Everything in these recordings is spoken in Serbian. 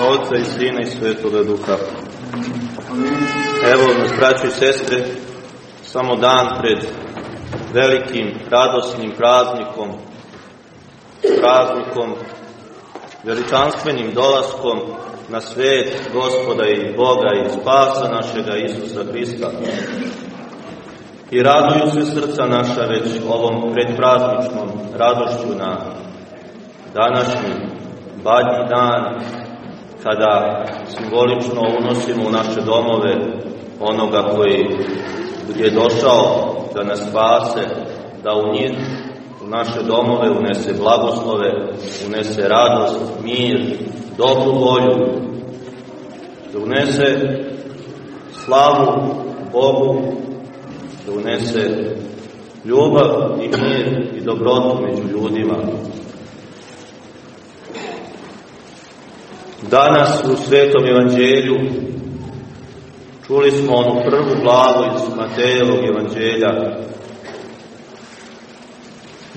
ime Otca i Sina i Svetoga Duha. Evo nas, braći i sestre, samo dan pred velikim, radosnim praznikom, praznikom, veličanstvenim dolaskom na svet Gospoda i Boga i spasa našega Isusa Hrista. I raduju se srca naša već ovom predprazničnom radošću na današnji badnji dan kada simbolično unosimo u naše domove onoga koji je došao da nas spase, da u njih, u naše domove unese blagoslove, unese radost, mir, dobru volju, da unese slavu Bogu, da unese ljubav i mir i dobrotu među ljudima. Danas u Svetom Evanđelju čuli smo onu prvu glavu iz Matejevog Evanđelja.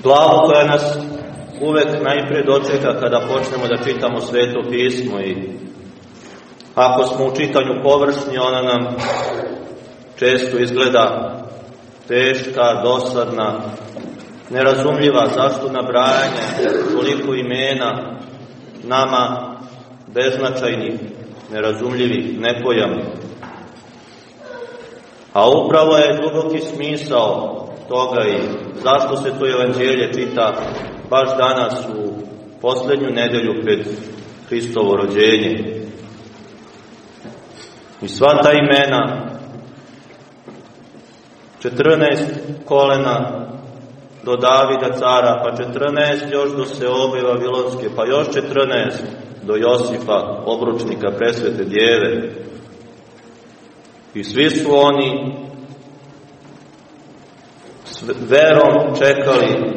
Glavu koja nas uvek najpre dočeka kada počnemo da čitamo Sveto pismo i ako smo u čitanju površni, ona nam često izgleda teška, dosadna, nerazumljiva, zašto nabrajanje toliko imena nama beznačajnih, nerazumljivih, nepojamnih. A upravo je duboki smisao toga i zašto se to evanđelje čita baš danas u poslednju nedelju pred Hristovo rođenje. I sva ta imena, 14 kolena do Davida cara, pa 14 još do Seobe Vavilonske, pa još 14 do Josifa, obručnika presvete djeve. I svi su oni s verom čekali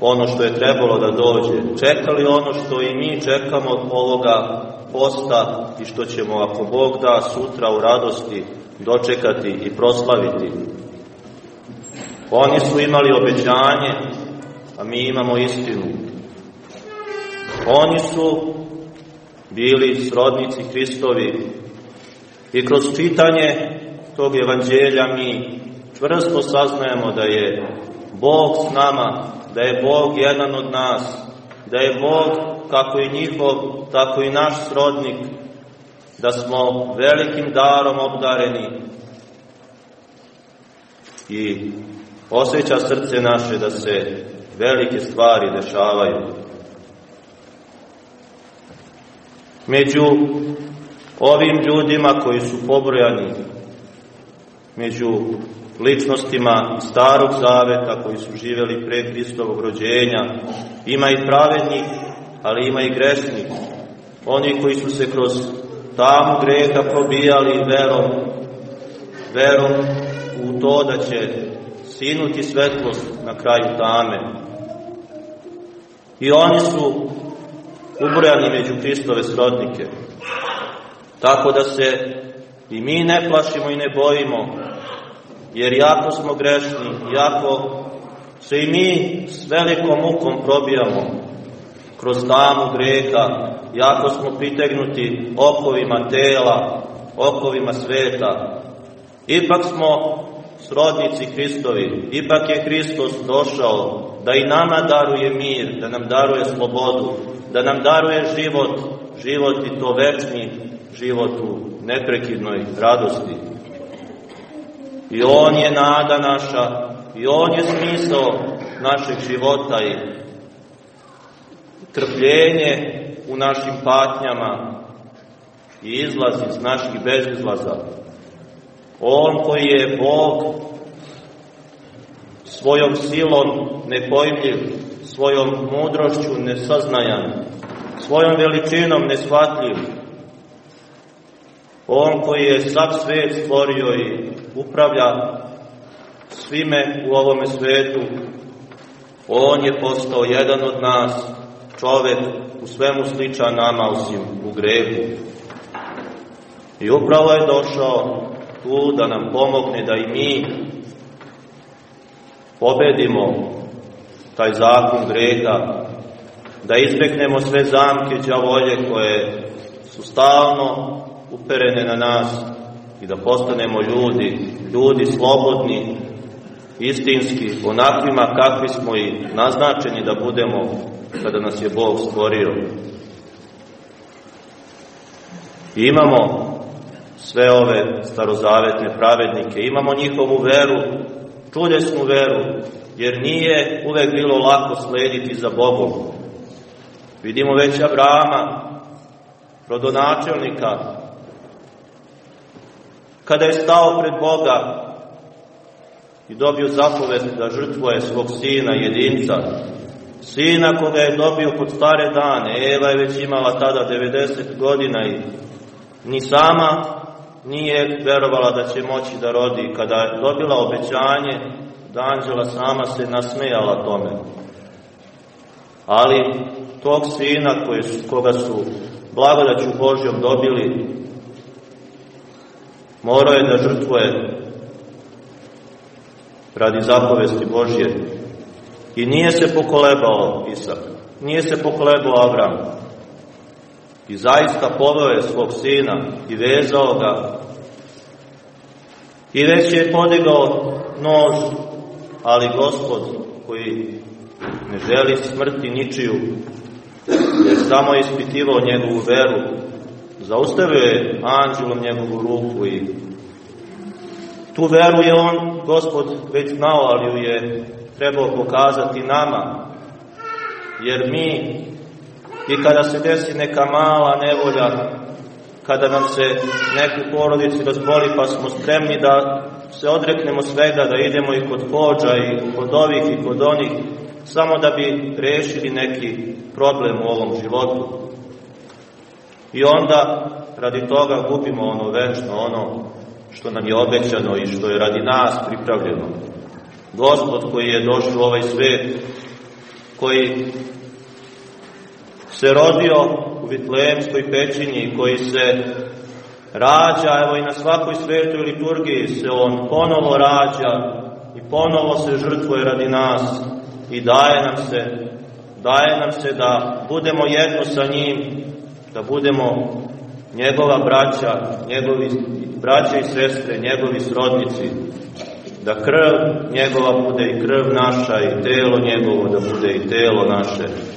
ono što je trebalo da dođe. Čekali ono što i mi čekamo od ovoga posta i što ćemo, ako Bog da, sutra u radosti dočekati i proslaviti. Oni su imali obećanje, a mi imamo istinu. Oni su bili srodnici Hristovi i kroz čitanje tog evanđelja mi čvrsto saznajemo da je Bog s nama, da je Bog jedan od nas, da je Bog kako i njihov, tako i naš srodnik, da smo velikim darom obdareni i osjeća srce naše da se velike stvari dešavaju. Među ovim ljudima koji su pobrojani, među ličnostima starog zaveta koji su živeli pre Hristovog rođenja, ima i pravednih, ali ima i grešnih. Oni koji su se kroz tamu greha probijali verom, verom u to da će sinuti svetlost na kraju tame. I oni su ubrojani među Hristove srodnike. Tako da se i mi ne plašimo i ne bojimo, jer jako smo grešni, jako se i mi s velikom mukom probijamo kroz tamu greha, jako smo pritegnuti okovima tela, okovima sveta. Ipak smo srodnici Hristovi, ipak je Hristos došao da i nama daruje mir, da nam daruje slobodu, da nam daruje život, život i to večni život u neprekidnoj radosti. I On je nada naša, i On je smisao našeg života i trpljenje u našim patnjama i izlaz iz naših bezizlaza. On koji je Bog svojom silom nepojmljiv, svojom mudrošću nesaznajan, svojom veličinom neshvatljiv. On koji je sav svet stvorio i upravlja svime u ovome svetu, On je postao jedan od nas, čovek u svemu sličan nama, osim u grehu. I upravo je došao tu da nam pomogne da i mi pobedimo taj zakon greha, da izbjegnemo sve zamke đavolje koje su stalno uperene na nas i da postanemo ljudi, ljudi slobodni, istinski, onakvima kakvi smo i naznačeni da budemo kada nas je Bog stvorio. I imamo sve ove starozavetne pravednike, imamo njihovu veru, čudesnu veru, jer nije uvek bilo lako slediti za Bogom. Vidimo već Abrahama, rodonačelnika, kada je stao pred Boga i dobio zapovest da žrtvuje svog sina, jedinca, sina koga je dobio pod stare dane, Eva je već imala tada 90 godina i ni sama nije verovala da će moći da rodi. Kada je dobila obećanje, da anđela sama se nasmejala tome. Ali tog sina koje su, koga su blagodaću Božjom dobili, morao je da žrtvuje radi zapovesti Božje. I nije se pokolebao Isak, nije se pokolebao Avram. I zaista poveo je svog sina i vezao ga. I već je podigao nož, ali gospod koji ne želi smrti ničiju, jer samo je ispitivao njegovu veru, zaustavio je anđelom njegovu ruku i tu veru je on, gospod, već znao, ali ju je trebao pokazati nama, jer mi i kada se desi neka mala nevolja, kada nam se neku porodici razboli pa smo spremni da se odreknemo svega, da idemo i kod hođa i kod ovih i kod onih, samo da bi rešili neki problem u ovom životu. I onda radi toga gubimo ono večno, ono što nam je obećano i što je radi nas pripravljeno. Gospod koji je došao u ovaj svet, koji se rodio u Vitlemskoj pećini, koji se rađa, evo i na svakoj svetoj liturgiji se on ponovo rađa i ponovo se žrtvuje radi nas i daje nam se, daje nam se da budemo jedno sa njim, da budemo njegova braća, njegovi braća i sestre, njegovi srodnici, da krv njegova bude i krv naša i telo njegovo da bude i telo naše.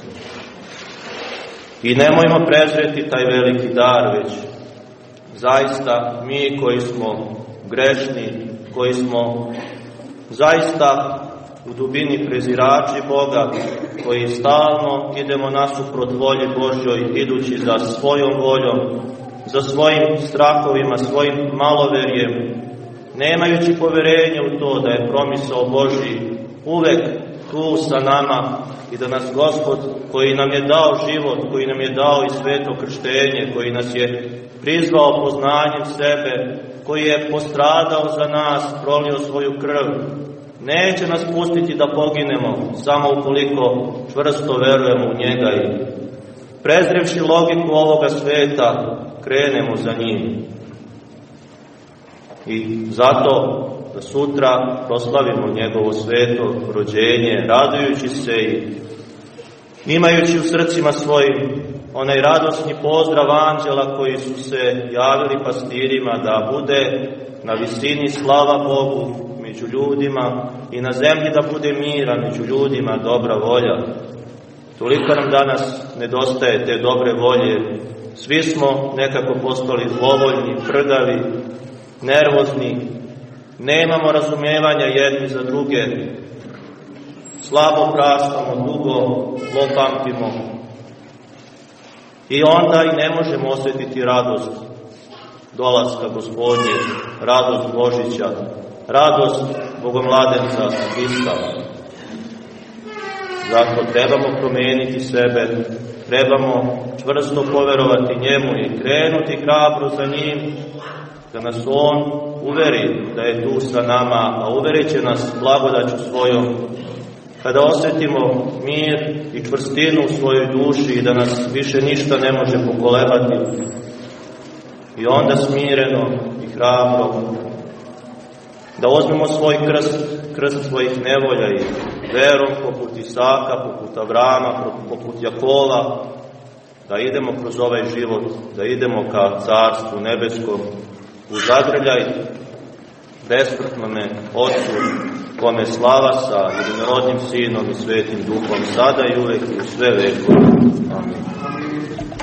I nemojmo prezreti taj veliki dar, već. Zaista mi koji smo grešni, koji smo zaista u dubini prezirači Boga, koji stalno idemo nasuprot volji Božjoj, idući za svojom voljom, za svojim strahovima, svojim maloverjem, nemajući poverenje u to da je promisao Boži uvek tu sa nama i da nas Gospod koji nam je dao život, koji nam je dao i sveto krštenje, koji nas je prizvao poznanjem sebe, koji je postradao za nas, prolio svoju krv, neće nas pustiti da poginemo samo ukoliko čvrsto verujemo u njega i prezrevši logiku ovoga sveta, krenemo za njim. I zato da sutra proslavimo njegovo sveto rođenje, radujući se i imajući u srcima svojim onaj radosni pozdrav anđela koji su se javili pastirima da bude na visini slava Bogu među ljudima i na zemlji da bude mira među ljudima dobra volja. Toliko nam danas nedostaje te dobre volje svi smo nekako postali zlovoljni, prdavi, nervozni, nemamo razumevanja jedni za druge, slabo praštamo, dugo lopamtimo i onda i ne možemo osjetiti radost dolaska gospodnje, radost Božića, radost Bogomladenca Hrista. Zato trebamo promeniti sebe, trebamo čvrsto poverovati njemu i krenuti hrabro za njim, da nas on uveri da je tu sa nama, a uverit će nas blagodaću svojom, kada osjetimo mir i čvrstinu u svojoj duši i da nas više ništa ne može pokolebati. I onda smireno i hrabro da ozmemo svoj krst, krst svojih nevolja i verom poput Isaka, poput Avrama, poput Jakova, da idemo kroz ovaj život, da idemo ka carstvu nebeskom, u zagrljaj besmrtnome Otcu, kome slava sa jedinorodnim Sinom i Svetim Duhom, sada i uvek i u sve vekove. Amin.